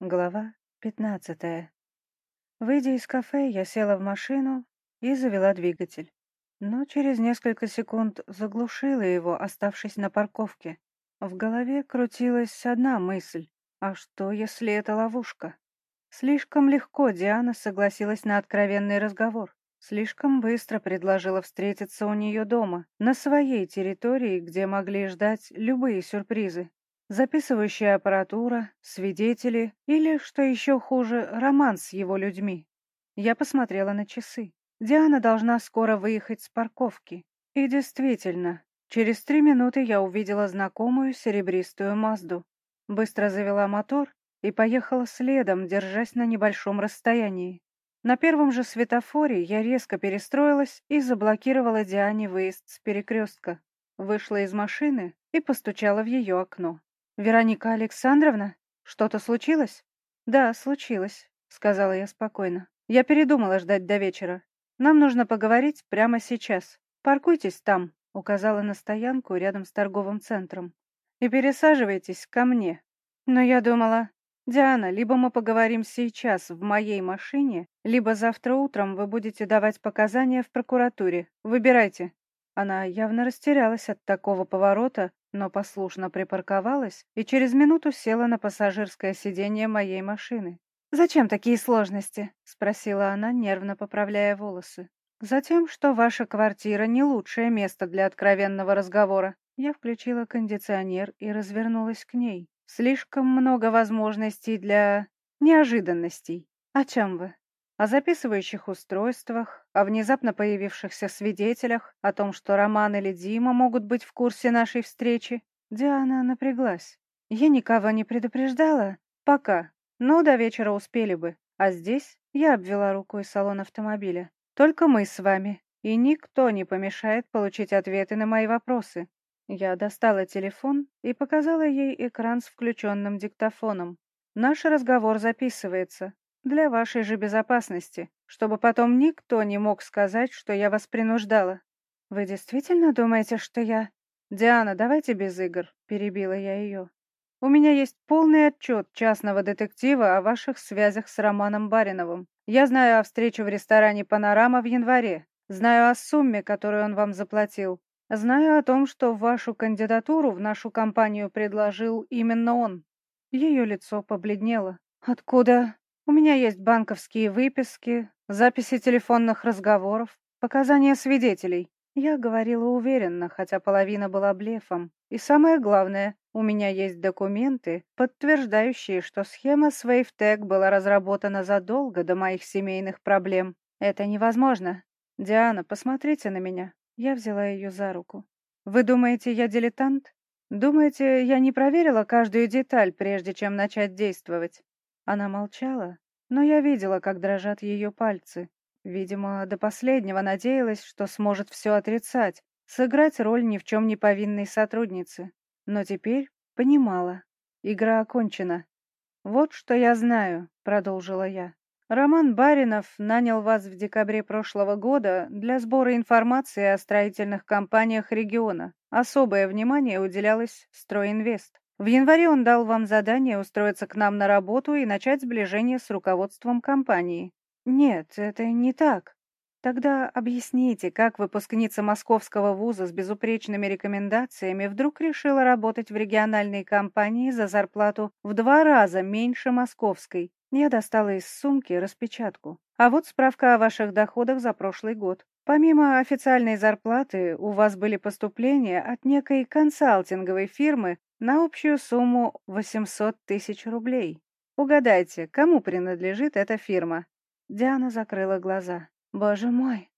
Глава пятнадцатая. Выйдя из кафе, я села в машину и завела двигатель. Но через несколько секунд заглушила его, оставшись на парковке. В голове крутилась одна мысль. А что, если это ловушка? Слишком легко Диана согласилась на откровенный разговор. Слишком быстро предложила встретиться у нее дома, на своей территории, где могли ждать любые сюрпризы записывающая аппаратура, свидетели или, что еще хуже, роман с его людьми. Я посмотрела на часы. Диана должна скоро выехать с парковки. И действительно, через три минуты я увидела знакомую серебристую Мазду. Быстро завела мотор и поехала следом, держась на небольшом расстоянии. На первом же светофоре я резко перестроилась и заблокировала Диане выезд с перекрестка. Вышла из машины и постучала в ее окно. «Вероника Александровна, что-то случилось?» «Да, случилось», — сказала я спокойно. «Я передумала ждать до вечера. Нам нужно поговорить прямо сейчас. Паркуйтесь там», — указала на стоянку рядом с торговым центром. «И пересаживайтесь ко мне». Но я думала, «Диана, либо мы поговорим сейчас в моей машине, либо завтра утром вы будете давать показания в прокуратуре. Выбирайте». Она явно растерялась от такого поворота, но послушно припарковалась и через минуту села на пассажирское сиденье моей машины. «Зачем такие сложности?» — спросила она, нервно поправляя волосы. «Затем, что ваша квартира не лучшее место для откровенного разговора». Я включила кондиционер и развернулась к ней. «Слишком много возможностей для... неожиданностей. О чем вы?» О записывающих устройствах, о внезапно появившихся свидетелях, о том, что Роман или Дима могут быть в курсе нашей встречи. Диана напряглась. Я никого не предупреждала. Пока. Но до вечера успели бы. А здесь я обвела рукой салон автомобиля. Только мы с вами. И никто не помешает получить ответы на мои вопросы. Я достала телефон и показала ей экран с включенным диктофоном. Наш разговор записывается. Для вашей же безопасности, чтобы потом никто не мог сказать, что я вас принуждала. Вы действительно думаете, что я... Диана, давайте без игр, перебила я ее. У меня есть полный отчет частного детектива о ваших связях с Романом Бариновым. Я знаю о встрече в ресторане «Панорама» в январе. Знаю о сумме, которую он вам заплатил. Знаю о том, что вашу кандидатуру в нашу компанию предложил именно он. Ее лицо побледнело. Откуда? У меня есть банковские выписки, записи телефонных разговоров, показания свидетелей. Я говорила уверенно, хотя половина была блефом. И самое главное, у меня есть документы, подтверждающие, что схема SwaveTech была разработана задолго до моих семейных проблем. Это невозможно. Диана, посмотрите на меня. Я взяла ее за руку. Вы думаете, я дилетант? Думаете, я не проверила каждую деталь, прежде чем начать действовать? Она молчала, но я видела, как дрожат ее пальцы. Видимо, до последнего надеялась, что сможет все отрицать, сыграть роль ни в чем не повинной сотрудницы. Но теперь понимала. Игра окончена. «Вот что я знаю», — продолжила я. «Роман Баринов нанял вас в декабре прошлого года для сбора информации о строительных компаниях региона. Особое внимание уделялось «Стройинвест». В январе он дал вам задание устроиться к нам на работу и начать сближение с руководством компании. Нет, это не так. Тогда объясните, как выпускница московского вуза с безупречными рекомендациями вдруг решила работать в региональной компании за зарплату в два раза меньше московской. Я достала из сумки распечатку. А вот справка о ваших доходах за прошлый год. Помимо официальной зарплаты, у вас были поступления от некой консалтинговой фирмы на общую сумму 800 тысяч рублей. Угадайте, кому принадлежит эта фирма?» Диана закрыла глаза. «Боже мой!»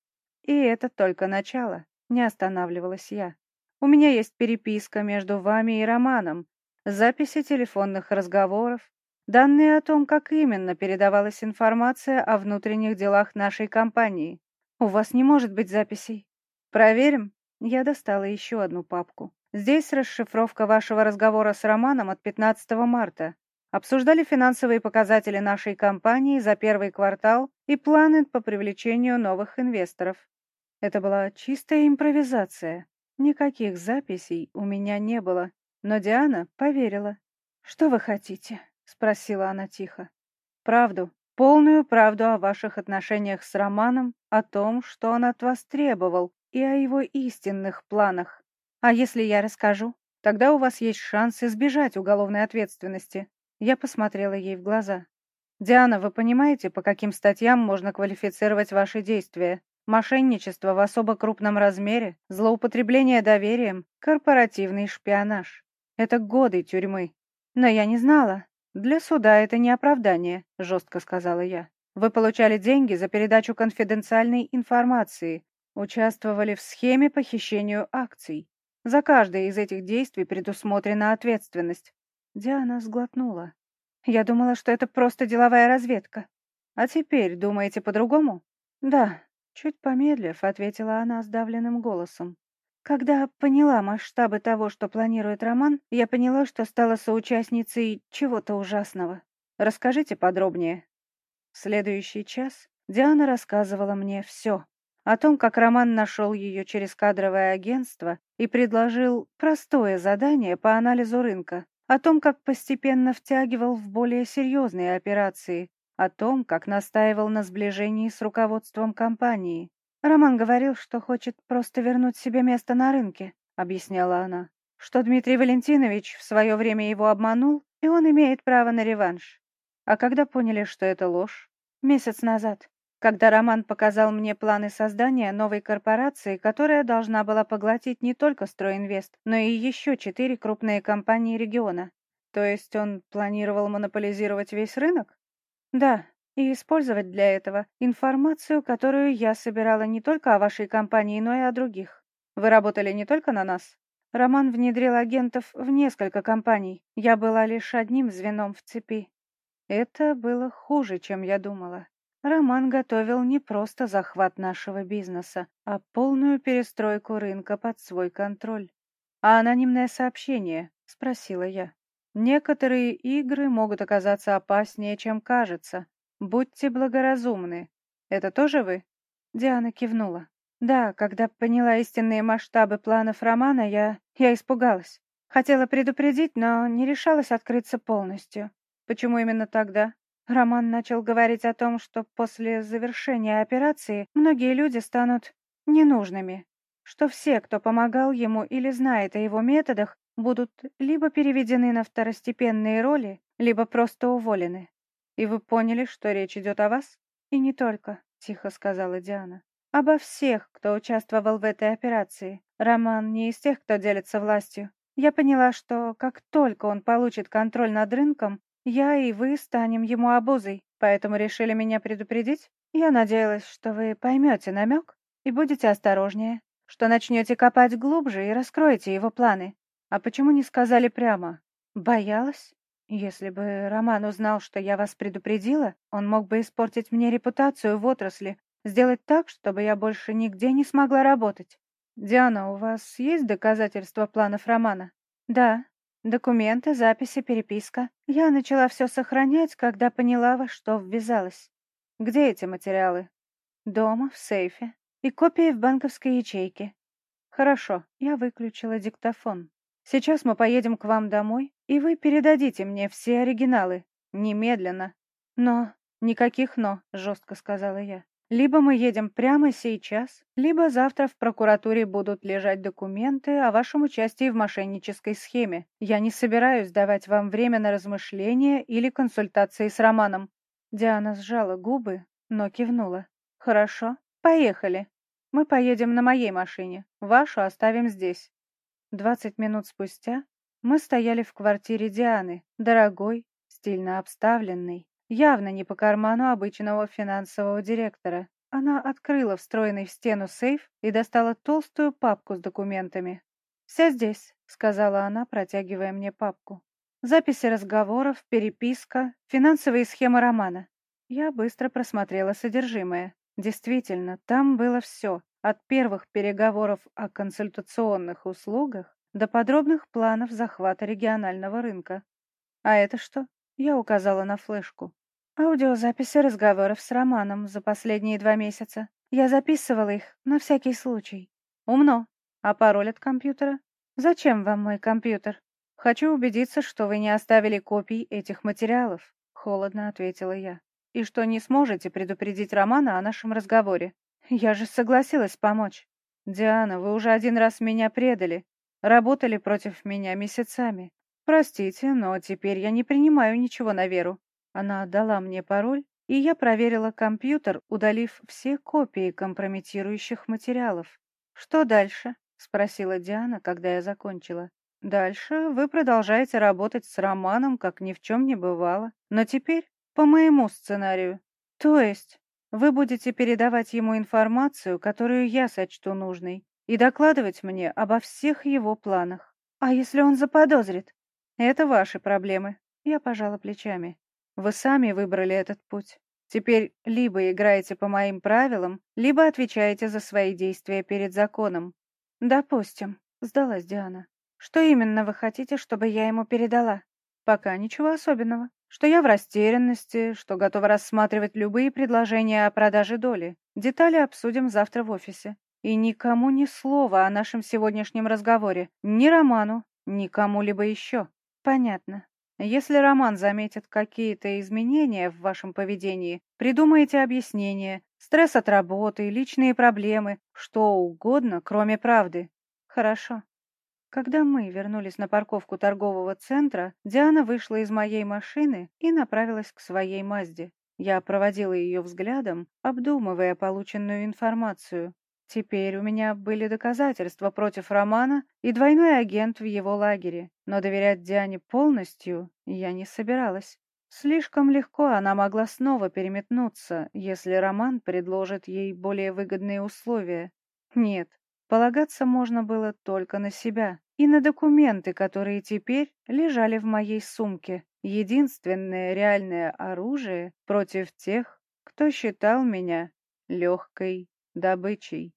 «И это только начало», — не останавливалась я. «У меня есть переписка между вами и Романом, записи телефонных разговоров, данные о том, как именно передавалась информация о внутренних делах нашей компании. У вас не может быть записей. Проверим?» Я достала еще одну папку. Здесь расшифровка вашего разговора с Романом от 15 марта. Обсуждали финансовые показатели нашей компании за первый квартал и планы по привлечению новых инвесторов. Это была чистая импровизация. Никаких записей у меня не было, но Диана поверила. «Что вы хотите?» — спросила она тихо. «Правду, полную правду о ваших отношениях с Романом, о том, что он от вас требовал, и о его истинных планах. А если я расскажу, тогда у вас есть шанс избежать уголовной ответственности». Я посмотрела ей в глаза. «Диана, вы понимаете, по каким статьям можно квалифицировать ваши действия? Мошенничество в особо крупном размере, злоупотребление доверием, корпоративный шпионаж. Это годы тюрьмы. Но я не знала. Для суда это не оправдание, жестко сказала я. Вы получали деньги за передачу конфиденциальной информации, участвовали в схеме по хищению акций. За каждое из этих действий предусмотрена ответственность. Диана сглотнула. Я думала, что это просто деловая разведка. А теперь думаете по-другому? Да, чуть помедлив, ответила она сдавленным голосом. Когда поняла масштабы того, что планирует Роман, я поняла, что стала соучастницей чего-то ужасного. Расскажите подробнее. В следующий час Диана рассказывала мне все. О том, как Роман нашел ее через кадровое агентство и предложил простое задание по анализу рынка, о том, как постепенно втягивал в более серьезные операции, о том, как настаивал на сближении с руководством компании. «Роман говорил, что хочет просто вернуть себе место на рынке», — объясняла она, «что Дмитрий Валентинович в свое время его обманул, и он имеет право на реванш. А когда поняли, что это ложь? Месяц назад, когда Роман показал мне планы создания новой корпорации, которая должна была поглотить не только Стройинвест, но и еще четыре крупные компании региона. То есть он планировал монополизировать весь рынок? Да, и использовать для этого информацию, которую я собирала не только о вашей компании, но и о других. Вы работали не только на нас. Роман внедрил агентов в несколько компаний. Я была лишь одним звеном в цепи. Это было хуже, чем я думала. Роман готовил не просто захват нашего бизнеса, а полную перестройку рынка под свой контроль. «А анонимное сообщение?» — спросила я. «Некоторые игры могут оказаться опаснее, чем кажется. Будьте благоразумны. Это тоже вы?» Диана кивнула. «Да, когда поняла истинные масштабы планов Романа, я... я испугалась. Хотела предупредить, но не решалась открыться полностью. Почему именно тогда? Роман начал говорить о том, что после завершения операции многие люди станут ненужными, что все, кто помогал ему или знает о его методах, будут либо переведены на второстепенные роли, либо просто уволены. И вы поняли, что речь идет о вас? И не только, тихо сказала Диана. Обо всех, кто участвовал в этой операции. Роман не из тех, кто делится властью. Я поняла, что как только он получит контроль над рынком, я и вы станем ему обузой, поэтому решили меня предупредить. Я надеялась, что вы поймете намек и будете осторожнее, что начнете копать глубже и раскроете его планы. А почему не сказали прямо? Боялась? Если бы Роман узнал, что я вас предупредила, он мог бы испортить мне репутацию в отрасли, сделать так, чтобы я больше нигде не смогла работать. Диана, у вас есть доказательства планов Романа? Да, Документы, записи, переписка. Я начала все сохранять, когда поняла, во что ввязалась. Где эти материалы? Дома, в сейфе. И копии в банковской ячейке. Хорошо, я выключила диктофон. Сейчас мы поедем к вам домой, и вы передадите мне все оригиналы. Немедленно. Но... Никаких «но», жестко сказала я. Либо мы едем прямо сейчас, либо завтра в прокуратуре будут лежать документы о вашем участии в мошеннической схеме. Я не собираюсь давать вам время на размышления или консультации с Романом». Диана сжала губы, но кивнула. «Хорошо, поехали. Мы поедем на моей машине, вашу оставим здесь». Двадцать минут спустя мы стояли в квартире Дианы, дорогой, стильно обставленной, явно не по карману обычного финансового директора. Она открыла встроенный в стену сейф и достала толстую папку с документами. «Вся здесь», — сказала она, протягивая мне папку. «Записи разговоров, переписка, финансовые схемы романа». Я быстро просмотрела содержимое. Действительно, там было все, от первых переговоров о консультационных услугах до подробных планов захвата регионального рынка. «А это что?» Я указала на флешку. Аудиозаписи разговоров с Романом за последние два месяца. Я записывала их на всякий случай. Умно. А пароль от компьютера? Зачем вам мой компьютер? «Хочу убедиться, что вы не оставили копий этих материалов», — холодно ответила я, «и что не сможете предупредить Романа о нашем разговоре. Я же согласилась помочь. Диана, вы уже один раз меня предали, работали против меня месяцами. Простите, но теперь я не принимаю ничего на веру». Она отдала мне пароль, и я проверила компьютер, удалив все копии компрометирующих материалов. «Что дальше?» — спросила Диана, когда я закончила. «Дальше вы продолжаете работать с Романом, как ни в чем не бывало, но теперь по моему сценарию. То есть вы будете передавать ему информацию, которую я сочту нужной, и докладывать мне обо всех его планах. А если он заподозрит? Это ваши проблемы». Я пожала плечами. Вы сами выбрали этот путь. Теперь либо играете по моим правилам, либо отвечаете за свои действия перед законом. Допустим, сдалась Диана. Что именно вы хотите, чтобы я ему передала? Пока ничего особенного. Что я в растерянности, что готова рассматривать любые предложения о продаже доли. Детали обсудим завтра в офисе. И никому ни слова о нашем сегодняшнем разговоре. Ни Роману, ни кому-либо еще. Понятно. Если Роман заметит какие-то изменения в вашем поведении, придумайте объяснение, стресс от работы, личные проблемы, что угодно, кроме правды. Хорошо. Когда мы вернулись на парковку торгового центра, Диана вышла из моей машины и направилась к своей Мазде. Я проводила ее взглядом, обдумывая полученную информацию. Теперь у меня были доказательства против Романа и двойной агент в его лагере, но доверять Диане полностью я не собиралась. Слишком легко она могла снова переметнуться, если Роман предложит ей более выгодные условия. Нет, полагаться можно было только на себя и на документы, которые теперь лежали в моей сумке. Единственное реальное оружие против тех, кто считал меня легкой добычей.